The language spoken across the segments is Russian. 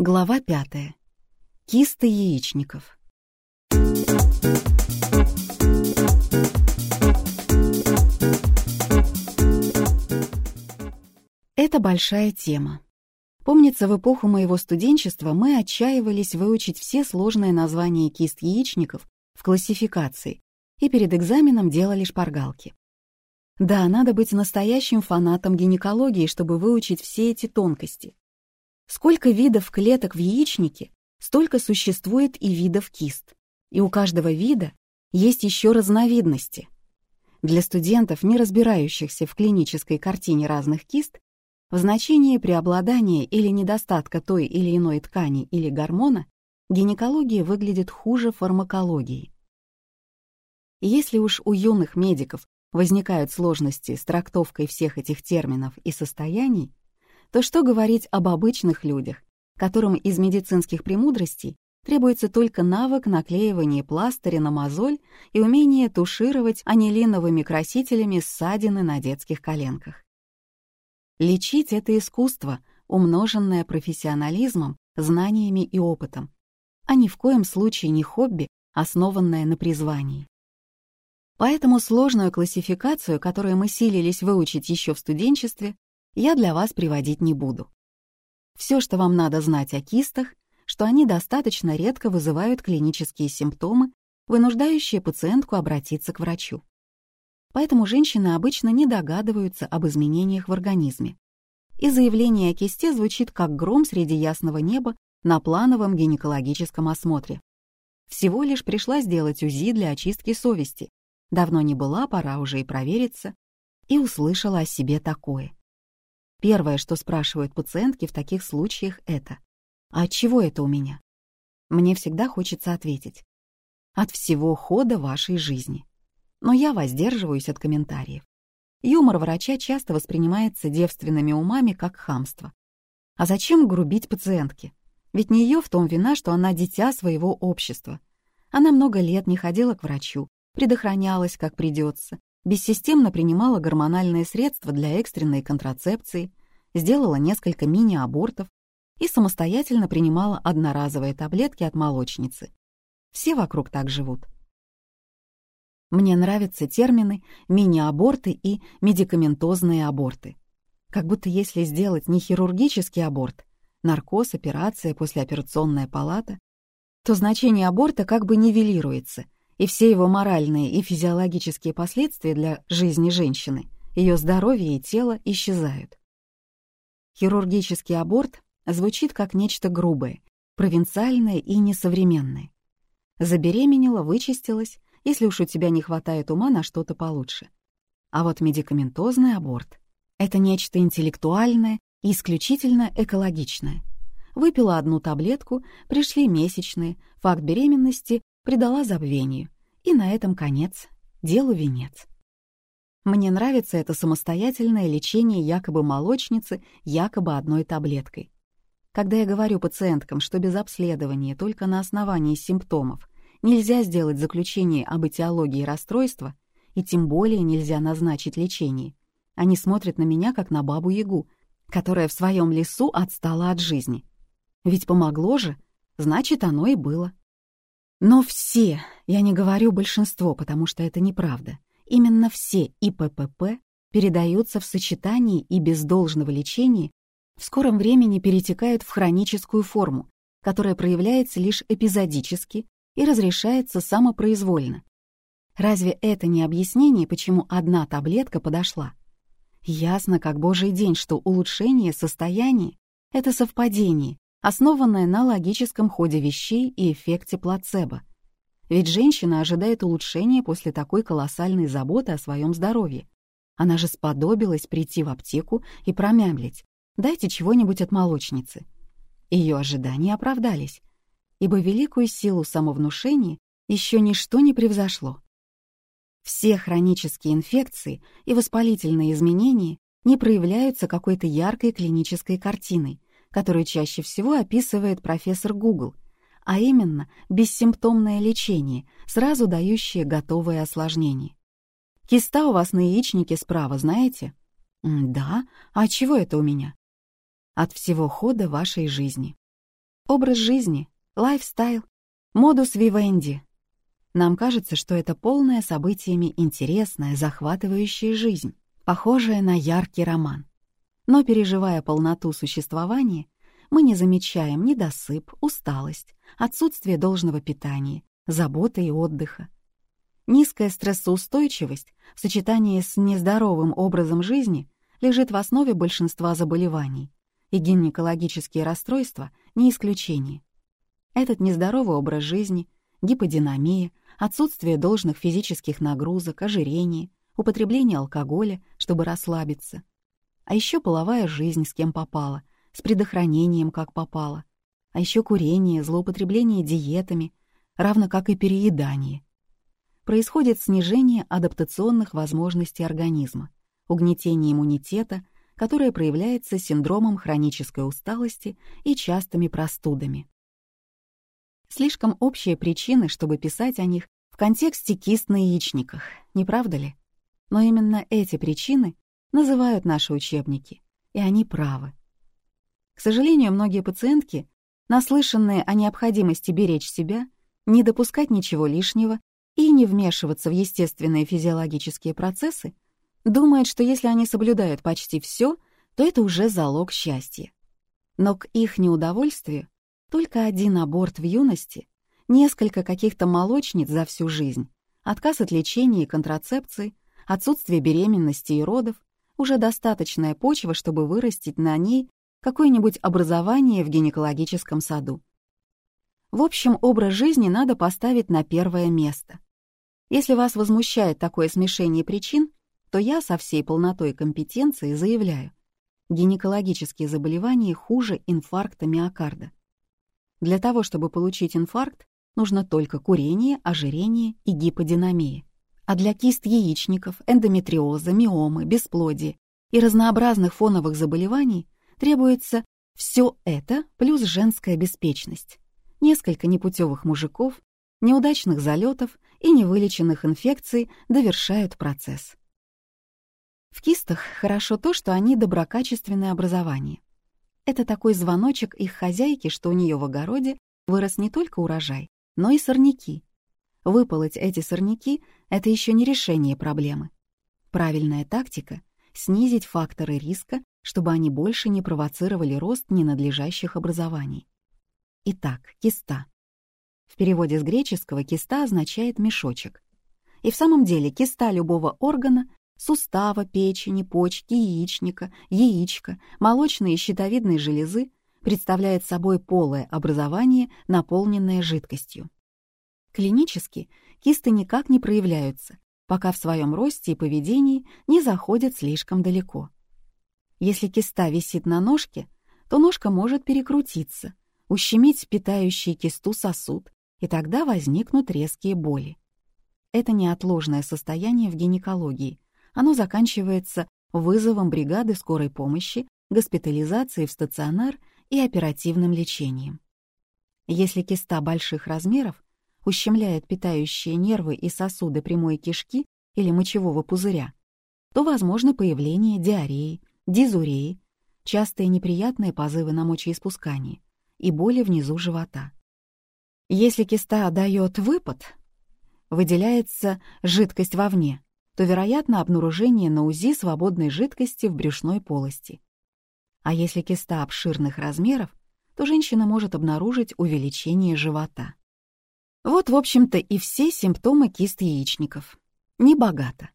Глава пятая. Кисты яичников. Это большая тема. Помнится, в эпоху моего студенчества мы отчаивались выучить все сложные названия кист яичников в классификации и перед экзаменом делали шпаргалки. Да, надо быть настоящим фанатом гинекологии, чтобы выучить все эти тонкости. Сколько видов клеток в яичнике, столько существует и видов кист. И у каждого вида есть еще разновидности. Для студентов, не разбирающихся в клинической картине разных кист, в значении преобладания или недостатка той или иной ткани или гормона гинекология выглядит хуже фармакологии. Если уж у юных медиков возникают сложности с трактовкой всех этих терминов и состояний, то что говорить об обычных людях, которым из медицинских премудростей требуется только навык наклеивания пластыря на мозоль и умение тушировать анилиновыми красителями ссадины на детских коленках. Лечить — это искусство, умноженное профессионализмом, знаниями и опытом, а ни в коем случае не хобби, основанное на призвании. Поэтому сложную классификацию, которую мы силились выучить еще в студенчестве, я для вас приводить не буду. Все, что вам надо знать о кистах, что они достаточно редко вызывают клинические симптомы, вынуждающие пациентку обратиться к врачу. Поэтому женщины обычно не догадываются об изменениях в организме. И заявление о кисте звучит как гром среди ясного неба на плановом гинекологическом осмотре. Всего лишь пришла сделать УЗИ для очистки совести. Давно не была, пора уже и провериться. И услышала о себе такое. Первое, что спрашивают пациентки в таких случаях, это «А от чего это у меня?» Мне всегда хочется ответить «От всего хода вашей жизни». Но я воздерживаюсь от комментариев. Юмор врача часто воспринимается девственными умами как хамство. А зачем грубить пациентке? Ведь не ее в том вина, что она дитя своего общества. Она много лет не ходила к врачу, предохранялась как придется, бессистемно принимала гормональные средства для экстренной контрацепции, сделала несколько мини-абортов и самостоятельно принимала одноразовые таблетки от молочницы. Все вокруг так живут. Мне нравятся термины «мини-аборты» и «медикаментозные аборты». Как будто если сделать не хирургический аборт, наркоз, операция, послеоперационная палата, то значение аборта как бы нивелируется — и все его моральные и физиологические последствия для жизни женщины, ее здоровья и тела исчезают. Хирургический аборт звучит как нечто грубое, провинциальное и несовременное. Забеременела, вычистилась, если уж у тебя не хватает ума на что-то получше. А вот медикаментозный аборт — это нечто интеллектуальное и исключительно экологичное. Выпила одну таблетку, пришли месячные, факт беременности предала забвению. И на этом конец, делу венец. Мне нравится это самостоятельное лечение якобы молочницы якобы одной таблеткой. Когда я говорю пациенткам, что без обследования только на основании симптомов нельзя сделать заключение об этиологии расстройства, и тем более нельзя назначить лечение, они смотрят на меня как на бабу-ягу, которая в своем лесу отстала от жизни. Ведь помогло же, значит, оно и было. Но все, я не говорю большинство, потому что это неправда, именно все ИППП передаются в сочетании и без должного лечения в скором времени перетекают в хроническую форму, которая проявляется лишь эпизодически и разрешается самопроизвольно. Разве это не объяснение, почему одна таблетка подошла? Ясно как божий день, что улучшение состояния — это совпадение, основанная на логическом ходе вещей и эффекте плацебо. Ведь женщина ожидает улучшения после такой колоссальной заботы о своем здоровье. Она же сподобилась прийти в аптеку и промямлить «дайте чего-нибудь от молочницы». Ее ожидания оправдались, ибо великую силу самовнушения еще ничто не превзошло. Все хронические инфекции и воспалительные изменения не проявляются какой-то яркой клинической картиной, которую чаще всего описывает профессор Гугл, а именно бессимптомное лечение, сразу дающее готовые осложнения. Киста у вас на яичнике справа, знаете? Да, а чего это у меня? От всего хода вашей жизни. Образ жизни, лайфстайл, модус вивенди. Нам кажется, что это полная событиями интересная, захватывающая жизнь, похожая на яркий роман. Но переживая полноту существования, мы не замечаем недосып, усталость, отсутствие должного питания, заботы и отдыха. Низкая стрессоустойчивость в сочетании с нездоровым образом жизни лежит в основе большинства заболеваний, и гинекологические расстройства — не исключение. Этот нездоровый образ жизни, гиподинамия, отсутствие должных физических нагрузок, ожирение, употребление алкоголя, чтобы расслабиться, а еще половая жизнь с кем попало, с предохранением как попало, а еще курение, злоупотребление диетами, равно как и переедание — происходит снижение адаптационных возможностей организма, угнетение иммунитета, которое проявляется синдромом хронической усталости и частыми простудами. Слишком общие причины, чтобы писать о них в контексте кист на яичниках, не правда ли? Но именно эти причины называют наши учебники, и они правы. К сожалению, многие пациентки, наслышанные о необходимости беречь себя, не допускать ничего лишнего и не вмешиваться в естественные физиологические процессы, думают, что если они соблюдают почти все, то это уже залог счастья. Но к их неудовольствию только один аборт в юности, несколько каких-то молочниц за всю жизнь, отказ от лечения и контрацепции, отсутствие беременности и родов уже достаточная почва, чтобы вырастить на ней какое-нибудь образование в гинекологическом саду. В общем, образ жизни надо поставить на первое место. Если вас возмущает такое смешение причин, то я со всей полнотой компетенции заявляю, гинекологические заболевания хуже инфаркта миокарда. Для того, чтобы получить инфаркт, нужно только курение, ожирение и гиподинамия. А для кист яичников, эндометриоза, миомы, бесплодия и разнообразных фоновых заболеваний требуется все это плюс женская беспечность. Несколько непутевых мужиков, неудачных залетов и невылеченных инфекций довершают процесс. В кистах хорошо то, что они доброкачественное образование. Это такой звоночек их хозяйки, что у нее в огороде вырос не только урожай, но и сорняки. Выполоть эти сорняки — это еще не решение проблемы. Правильная тактика — снизить факторы риска, чтобы они больше не провоцировали рост ненадлежащих образований. Итак, киста. В переводе с греческого киста означает мешочек. И в самом деле киста любого органа сустава, печени, почки, яичника, яичка, молочной и щитовидной железы представляет собой полое образование, наполненное жидкостью. Клинически кисты никак не проявляются, пока в своем росте и поведении не заходят слишком далеко. Если киста висит на ножке, то ножка может перекрутиться, ущемить питающий кисту сосуд и тогда возникнут резкие боли. Это неотложное состояние в гинекологии. Оно заканчивается вызовом бригады скорой помощи, госпитализацией в стационар и оперативным лечением. Если киста больших размеров ущемляет питающие нервы и сосуды прямой кишки или мочевого пузыря, то возможно появление диареи, дизуреи, частые неприятные позывы на мочеиспускание и боли внизу живота. Если киста дает выпад, выделяется жидкость вовне, то вероятно обнаружение на УЗИ свободной жидкости в брюшной полости. А если киста обширных размеров, то женщина может обнаружить увеличение живота. Вот, в общем-то, и все симптомы кист яичников. Небогато.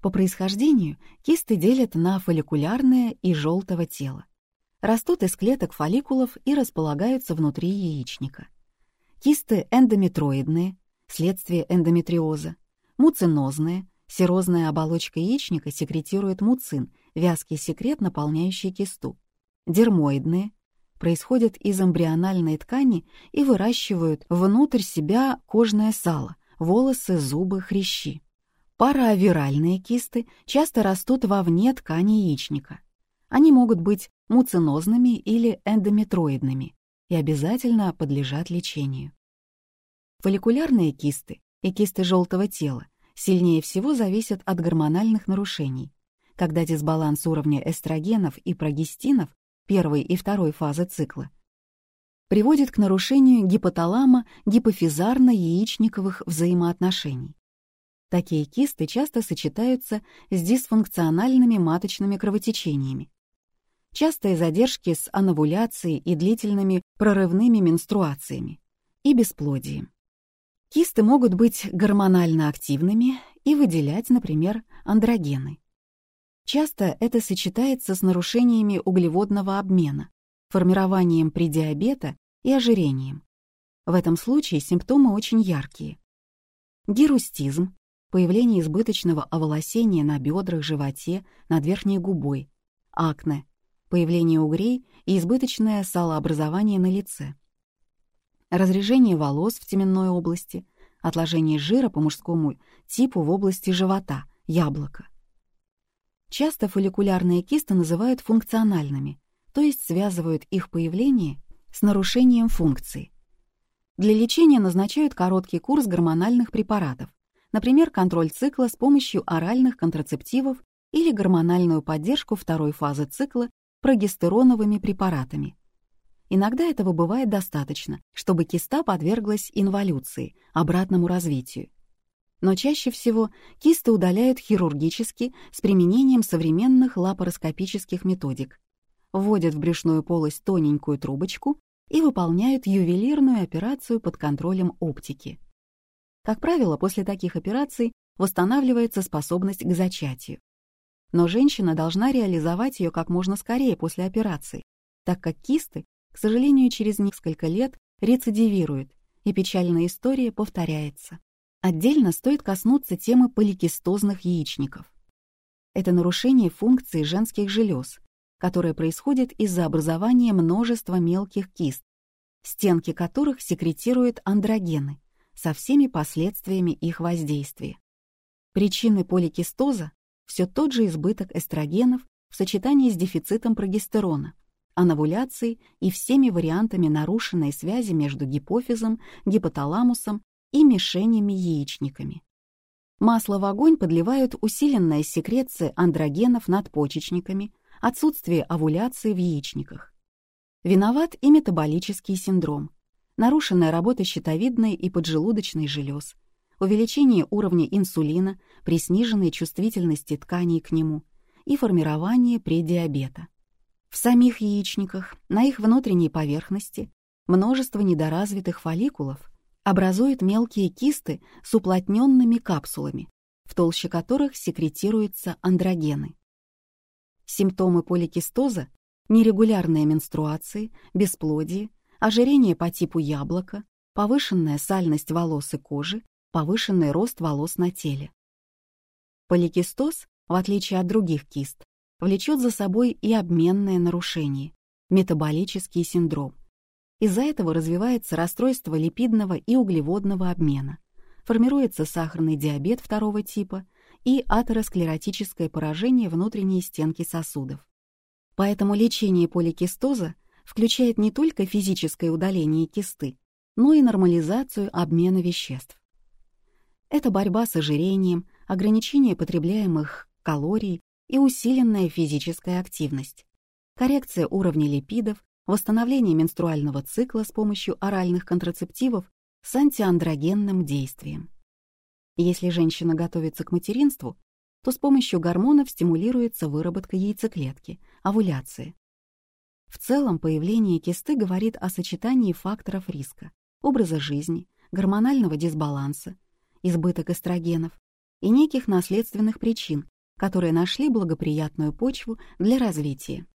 По происхождению кисты делят на фолликулярное и желтого тела. Растут из клеток фолликулов и располагаются внутри яичника. Кисты эндометроидные, следствие эндометриоза, муцинозные, серозная оболочка яичника секретирует муцин, вязкий секрет, наполняющий кисту. Дермоидные, происходят из эмбриональной ткани и выращивают внутрь себя кожное сало, волосы, зубы, хрящи. Паравиральные кисты часто растут вовне ткани яичника. Они могут быть муцинозными или эндометроидными, и обязательно подлежат лечению. Фолликулярные кисты и кисты желтого тела сильнее всего зависят от гормональных нарушений, когда дисбаланс уровня эстрогенов и прогестинов первой и второй фазы цикла приводит к нарушению гипоталама-гипофизарно-яичниковых взаимоотношений. Такие кисты часто сочетаются с дисфункциональными маточными кровотечениями. Частые задержки с анавуляцией и длительными прорывными менструациями и бесплодием. Кисты могут быть гормонально активными и выделять, например, андрогены. Часто это сочетается с нарушениями углеводного обмена, формированием предиабета и ожирением. В этом случае симптомы очень яркие. Герустизм, появление избыточного оволосения на бедрах, животе, над верхней губой, акне, появление угрей и избыточное салообразование на лице, разрежение волос в теменной области, отложение жира по мужскому типу в области живота, яблоко. Часто фолликулярные кисты называют функциональными, то есть связывают их появление с нарушением функции. Для лечения назначают короткий курс гормональных препаратов, например, контроль цикла с помощью оральных контрацептивов или гормональную поддержку второй фазы цикла прогестероновыми препаратами. Иногда этого бывает достаточно, чтобы киста подверглась инволюции, обратному развитию. Но чаще всего кисты удаляют хирургически с применением современных лапароскопических методик. Вводят в брюшную полость тоненькую трубочку и выполняют ювелирную операцию под контролем оптики. Как правило, после таких операций восстанавливается способность к зачатию. Но женщина должна реализовать ее как можно скорее после операции, так как кисты, к сожалению, через несколько лет рецидивируют, и печальная история повторяется. Отдельно стоит коснуться темы поликистозных яичников. Это нарушение функции женских желез, которое происходит из-за образования множества мелких кист, стенки которых секретируют андрогены, со всеми последствиями их воздействия. Причины поликистоза — все тот же избыток эстрогенов в сочетании с дефицитом прогестерона, анавуляцией и всеми вариантами нарушенной связи между гипофизом, гипоталамусом и мишенями-яичниками. Масло в огонь подливают усиленная секреция андрогенов над почечниками, отсутствие овуляции в яичниках. Виноват и метаболический синдром — нарушенная работа щитовидной и поджелудочной желез, увеличение уровня инсулина при сниженной чувствительности тканей к нему и формирование предиабета. В самих яичниках, на их внутренней поверхности, множество недоразвитых фолликулов образуют мелкие кисты с уплотненными капсулами, в толще которых секретируются андрогены. Симптомы поликистоза — нерегулярные менструации, бесплодие, ожирение по типу яблока, повышенная сальность волос и кожи, повышенный рост волос на теле. Поликистоз, в отличие от других кист, влечет за собой и обменное нарушение, метаболический синдром. Из-за этого развивается расстройство липидного и углеводного обмена, формируется сахарный диабет второго типа и атеросклеротическое поражение внутренней стенки сосудов. Поэтому лечение поликистоза включает не только физическое удаление кисты, но и нормализацию обмена веществ. Это борьба с ожирением, ограничение потребляемых калорий и усиленная физическая активность, коррекция уровня липидов, восстановление менструального цикла с помощью оральных контрацептивов с антиандрогенным действием. Если женщина готовится к материнству, то с помощью гормонов стимулируется выработка яйцеклетки, овуляция, в целом, появление кисты говорит о сочетании факторов риска, образа жизни, гормонального дисбаланса, избыток эстрогенов и неких наследственных причин, которые нашли благоприятную почву для развития.